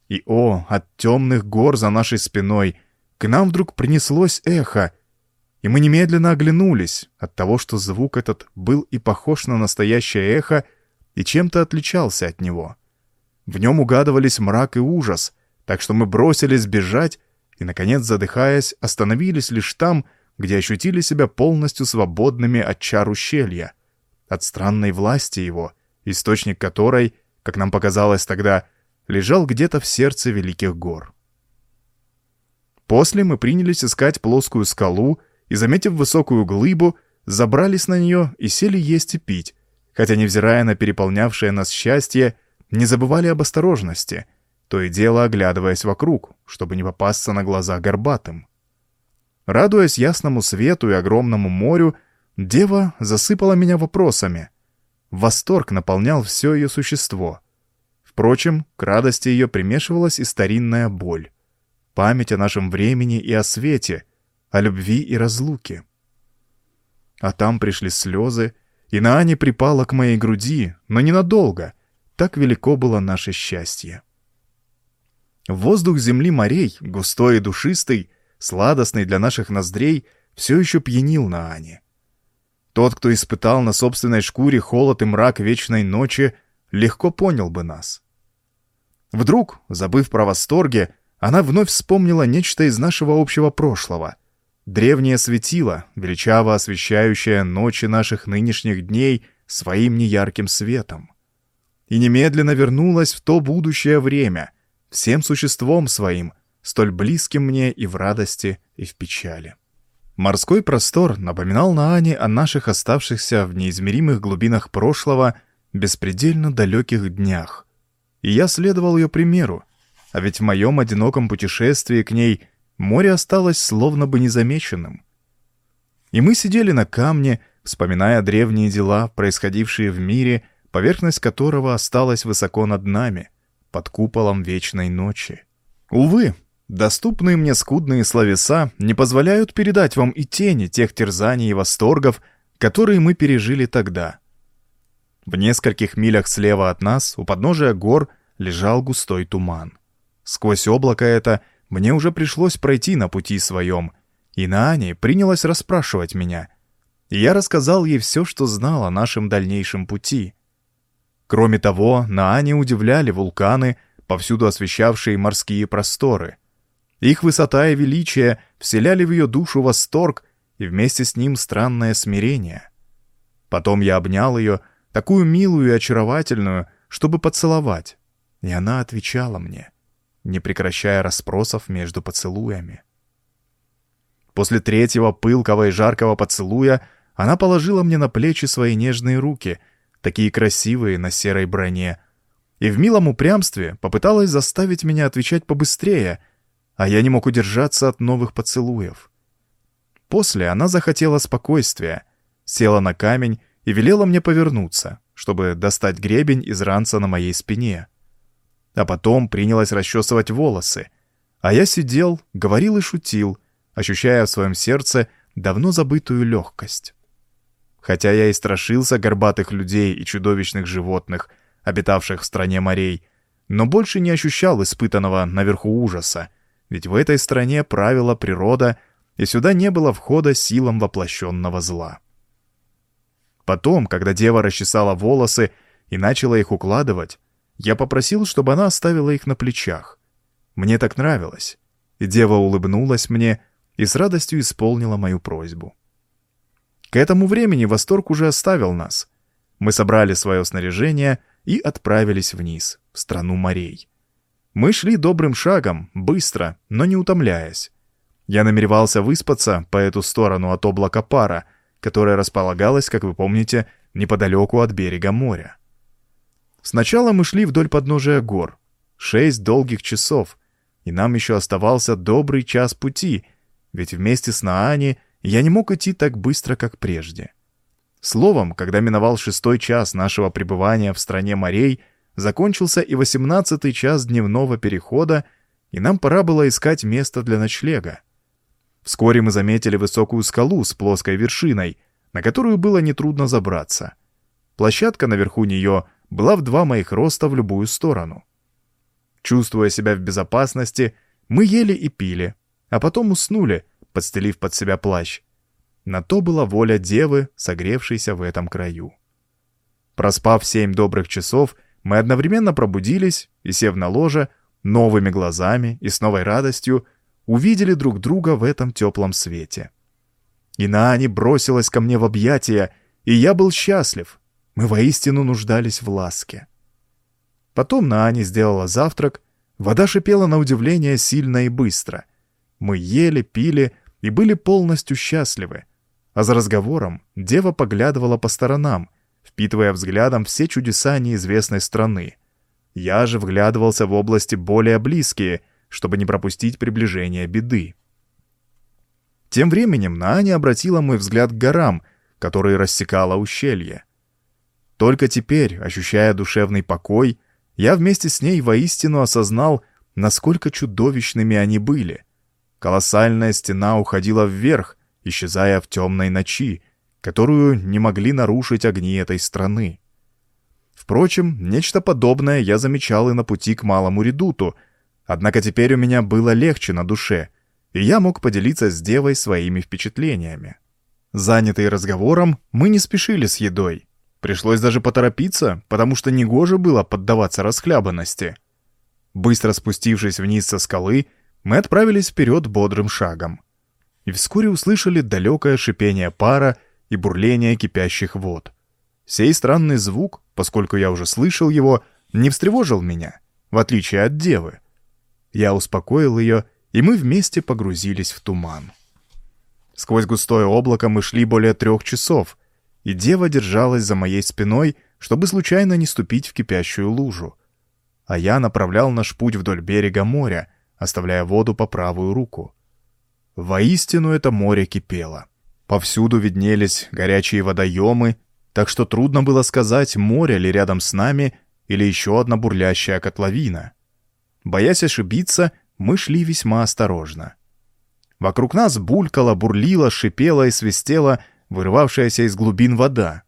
И о, от темных гор за нашей спиной к нам вдруг принеслось эхо, и мы немедленно оглянулись от того, что звук этот был и похож на настоящее эхо, и чем-то отличался от него. В нем угадывались мрак и ужас, так что мы бросились бежать и, наконец, задыхаясь, остановились лишь там, где ощутили себя полностью свободными от чар ущелья, от странной власти его, источник которой, как нам показалось тогда, лежал где-то в сердце великих гор. После мы принялись искать плоскую скалу и, заметив высокую глыбу, забрались на нее и сели есть и пить, хотя, невзирая на переполнявшее нас счастье, не забывали об осторожности, то и дело оглядываясь вокруг, чтобы не попасться на глаза горбатым. Радуясь ясному свету и огромному морю, дева засыпала меня вопросами. Восторг наполнял все ее существо — Впрочем, к радости ее примешивалась и старинная боль. Память о нашем времени и о свете, о любви и разлуке. А там пришли слезы, и Наани припала к моей груди, но ненадолго. Так велико было наше счастье. Воздух земли морей, густой и душистый, сладостный для наших ноздрей, все еще пьянил на Ане. Тот, кто испытал на собственной шкуре холод и мрак вечной ночи, легко понял бы нас. Вдруг, забыв про восторге, она вновь вспомнила нечто из нашего общего прошлого. Древнее светило, величаво освещающее ночи наших нынешних дней своим неярким светом. И немедленно вернулась в то будущее время, всем существом своим, столь близким мне и в радости, и в печали. Морской простор напоминал Наане о наших оставшихся в неизмеримых глубинах прошлого беспредельно далеких днях. И я следовал ее примеру, а ведь в моем одиноком путешествии к ней море осталось словно бы незамеченным. И мы сидели на камне, вспоминая древние дела, происходившие в мире, поверхность которого осталась высоко над нами, под куполом вечной ночи. Увы, доступные мне скудные словеса не позволяют передать вам и тени тех терзаний и восторгов, которые мы пережили тогда. В нескольких милях слева от нас, у подножия гор, лежал густой туман. Сквозь облако это мне уже пришлось пройти на пути своем, и Наани принялась расспрашивать меня. Я рассказал ей все, что знал о нашем дальнейшем пути. Кроме того, Наани удивляли вулканы, повсюду освещавшие морские просторы. Их высота и величие вселяли в ее душу восторг и вместе с ним странное смирение. Потом я обнял ее, такую милую и очаровательную, чтобы поцеловать, и она отвечала мне — не прекращая расспросов между поцелуями. После третьего пылкого и жаркого поцелуя она положила мне на плечи свои нежные руки, такие красивые на серой броне, и в милом упрямстве попыталась заставить меня отвечать побыстрее, а я не мог удержаться от новых поцелуев. После она захотела спокойствия, села на камень и велела мне повернуться, чтобы достать гребень из ранца на моей спине а потом принялась расчесывать волосы. А я сидел, говорил и шутил, ощущая в своем сердце давно забытую легкость. Хотя я и страшился горбатых людей и чудовищных животных, обитавших в стране морей, но больше не ощущал испытанного наверху ужаса, ведь в этой стране правила природа, и сюда не было входа силам воплощенного зла. Потом, когда дева расчесала волосы и начала их укладывать, я попросил, чтобы она оставила их на плечах. Мне так нравилось. И дева улыбнулась мне и с радостью исполнила мою просьбу. К этому времени восторг уже оставил нас. Мы собрали свое снаряжение и отправились вниз, в страну морей. Мы шли добрым шагом, быстро, но не утомляясь. Я намеревался выспаться по эту сторону от облака пара, которое располагалось, как вы помните, неподалеку от берега моря. Сначала мы шли вдоль подножия гор. Шесть долгих часов. И нам еще оставался добрый час пути, ведь вместе с Наани я не мог идти так быстро, как прежде. Словом, когда миновал шестой час нашего пребывания в стране морей, закончился и восемнадцатый час дневного перехода, и нам пора было искать место для ночлега. Вскоре мы заметили высокую скалу с плоской вершиной, на которую было нетрудно забраться. Площадка наверху нее — была в два моих роста в любую сторону. Чувствуя себя в безопасности, мы ели и пили, а потом уснули, подстелив под себя плащ. На то была воля девы, согревшейся в этом краю. Проспав семь добрых часов, мы одновременно пробудились и, сев на ложе, новыми глазами и с новой радостью увидели друг друга в этом теплом свете. И Наани бросилась ко мне в объятия, и я был счастлив, мы воистину нуждались в ласке. Потом Наани сделала завтрак, вода шипела на удивление сильно и быстро. Мы ели, пили и были полностью счастливы. А за разговором дева поглядывала по сторонам, впитывая взглядом все чудеса неизвестной страны. Я же вглядывался в области более близкие, чтобы не пропустить приближение беды. Тем временем Наани обратила мой взгляд к горам, которые рассекало ущелье. Только теперь, ощущая душевный покой, я вместе с ней воистину осознал, насколько чудовищными они были. Колоссальная стена уходила вверх, исчезая в темной ночи, которую не могли нарушить огни этой страны. Впрочем, нечто подобное я замечал и на пути к Малому Редуту, однако теперь у меня было легче на душе, и я мог поделиться с девой своими впечатлениями. Занятые разговором, мы не спешили с едой. Пришлось даже поторопиться, потому что негоже было поддаваться расхлябанности. Быстро спустившись вниз со скалы, мы отправились вперед бодрым шагом. И вскоре услышали далекое шипение пара и бурление кипящих вод. Сей странный звук, поскольку я уже слышал его, не встревожил меня, в отличие от девы. Я успокоил ее, и мы вместе погрузились в туман. Сквозь густое облако мы шли более трех часов, и дева держалась за моей спиной, чтобы случайно не ступить в кипящую лужу. А я направлял наш путь вдоль берега моря, оставляя воду по правую руку. Воистину это море кипело. Повсюду виднелись горячие водоемы, так что трудно было сказать, море ли рядом с нами или еще одна бурлящая котловина. Боясь ошибиться, мы шли весьма осторожно. Вокруг нас булькала, бурлила, шипела и свистела вырывавшаяся из глубин вода.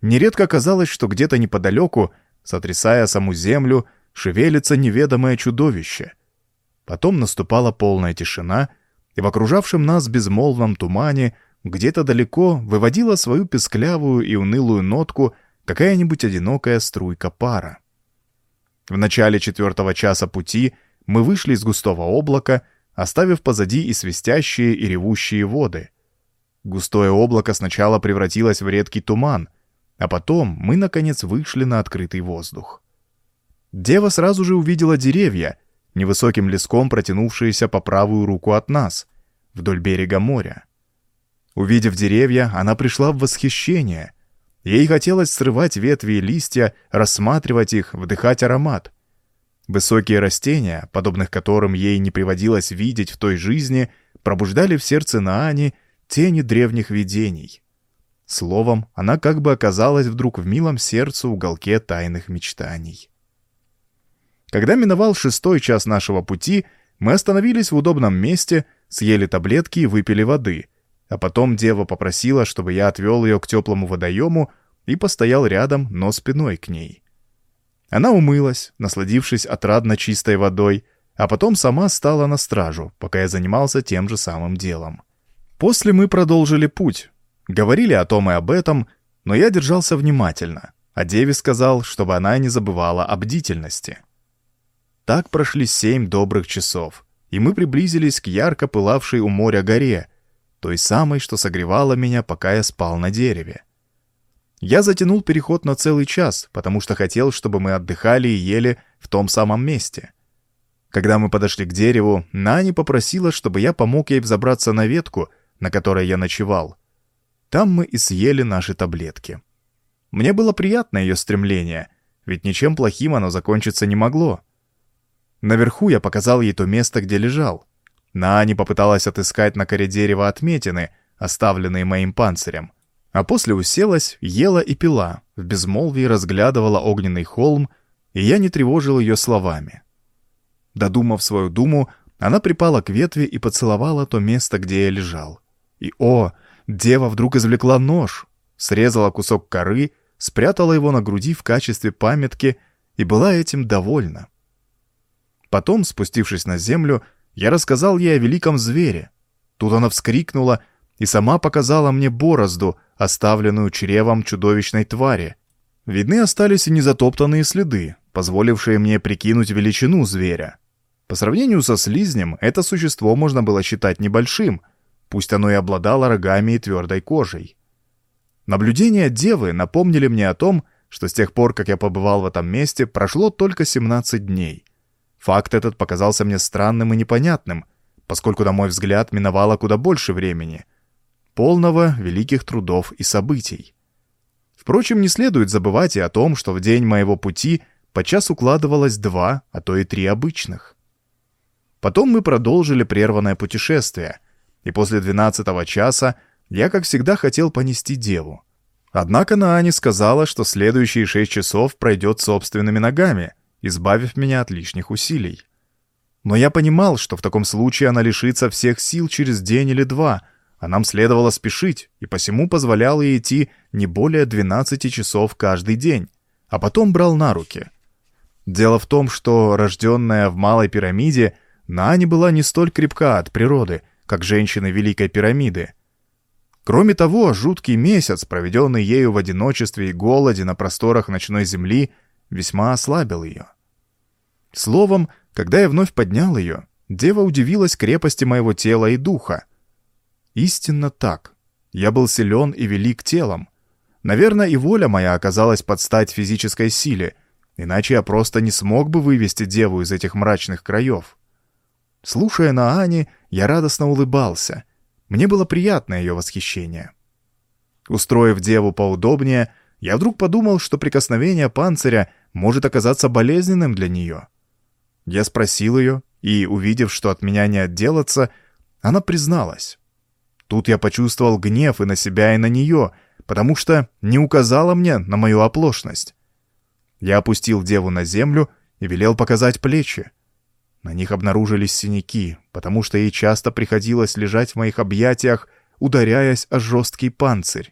Нередко казалось, что где-то неподалеку, сотрясая саму землю, шевелится неведомое чудовище. Потом наступала полная тишина, и в окружавшем нас безмолвном тумане где-то далеко выводила свою песклявую и унылую нотку какая-нибудь одинокая струйка пара. В начале четвертого часа пути мы вышли из густого облака, оставив позади и свистящие, и ревущие воды. Густое облако сначала превратилось в редкий туман, а потом мы, наконец, вышли на открытый воздух. Дева сразу же увидела деревья, невысоким леском протянувшиеся по правую руку от нас, вдоль берега моря. Увидев деревья, она пришла в восхищение. Ей хотелось срывать ветви и листья, рассматривать их, вдыхать аромат. Высокие растения, подобных которым ей не приводилось видеть в той жизни, пробуждали в сердце Наани тени древних видений. Словом, она как бы оказалась вдруг в милом сердце уголке тайных мечтаний. Когда миновал шестой час нашего пути, мы остановились в удобном месте, съели таблетки и выпили воды — а потом дева попросила, чтобы я отвел ее к теплому водоему и постоял рядом, но спиной к ней. Она умылась, насладившись отрадно чистой водой, а потом сама стала на стражу, пока я занимался тем же самым делом. После мы продолжили путь. Говорили о том и об этом, но я держался внимательно, а Деве сказал, чтобы она не забывала о бдительности. Так прошли семь добрых часов, и мы приблизились к ярко пылавшей у моря горе, той самой, что согревала меня, пока я спал на дереве. Я затянул переход на целый час, потому что хотел, чтобы мы отдыхали и ели в том самом месте. Когда мы подошли к дереву, Нани попросила, чтобы я помог ей взобраться на ветку, на которой я ночевал. Там мы и съели наши таблетки. Мне было приятно ее стремление, ведь ничем плохим оно закончиться не могло. Наверху я показал ей то место, где лежал — Наани попыталась отыскать на коре дерева отметины, оставленные моим панцирем, а после уселась, ела и пила, в безмолвии разглядывала огненный холм, и я не тревожил ее словами. Додумав свою думу, она припала к ветви и поцеловала то место, где я лежал. И, о, дева вдруг извлекла нож, срезала кусок коры, спрятала его на груди в качестве памятки и была этим довольна. Потом, спустившись на землю, я рассказал ей о великом звере. Тут она вскрикнула и сама показала мне борозду, оставленную чревом чудовищной твари. Видны остались и незатоптанные следы, позволившие мне прикинуть величину зверя. По сравнению со слизнем, это существо можно было считать небольшим, пусть оно и обладало рогами и твердой кожей. Наблюдения девы напомнили мне о том, что с тех пор, как я побывал в этом месте, прошло только 17 дней — Факт этот показался мне странным и непонятным, поскольку, на мой взгляд, миновало куда больше времени, полного великих трудов и событий. Впрочем, не следует забывать и о том, что в день моего пути подчас укладывалось два, а то и три обычных. Потом мы продолжили прерванное путешествие, и после двенадцатого часа я, как всегда, хотел понести деву. Однако Наани сказала, что следующие шесть часов пройдет собственными ногами — избавив меня от лишних усилий. Но я понимал, что в таком случае она лишится всех сил через день или два, а нам следовало спешить, и посему позволял ей идти не более 12 часов каждый день, а потом брал на руки. Дело в том, что рожденная в Малой пирамиде, Наани была не столь крепка от природы, как женщины Великой пирамиды. Кроме того, жуткий месяц, проведенный ею в одиночестве и голоде на просторах ночной земли, весьма ослабил ее. Словом, когда я вновь поднял ее, дева удивилась крепости моего тела и духа. Истинно так. Я был силен и велик телом. Наверное, и воля моя оказалась под стать физической силе, иначе я просто не смог бы вывести деву из этих мрачных краев. Слушая Наани, я радостно улыбался. Мне было приятно ее восхищение. Устроив деву поудобнее, я вдруг подумал, что прикосновение панциря может оказаться болезненным для нее. Я спросил ее, и, увидев, что от меня не отделаться, она призналась. Тут я почувствовал гнев и на себя, и на нее, потому что не указала мне на мою оплошность. Я опустил деву на землю и велел показать плечи. На них обнаружились синяки, потому что ей часто приходилось лежать в моих объятиях, ударяясь о жесткий панцирь.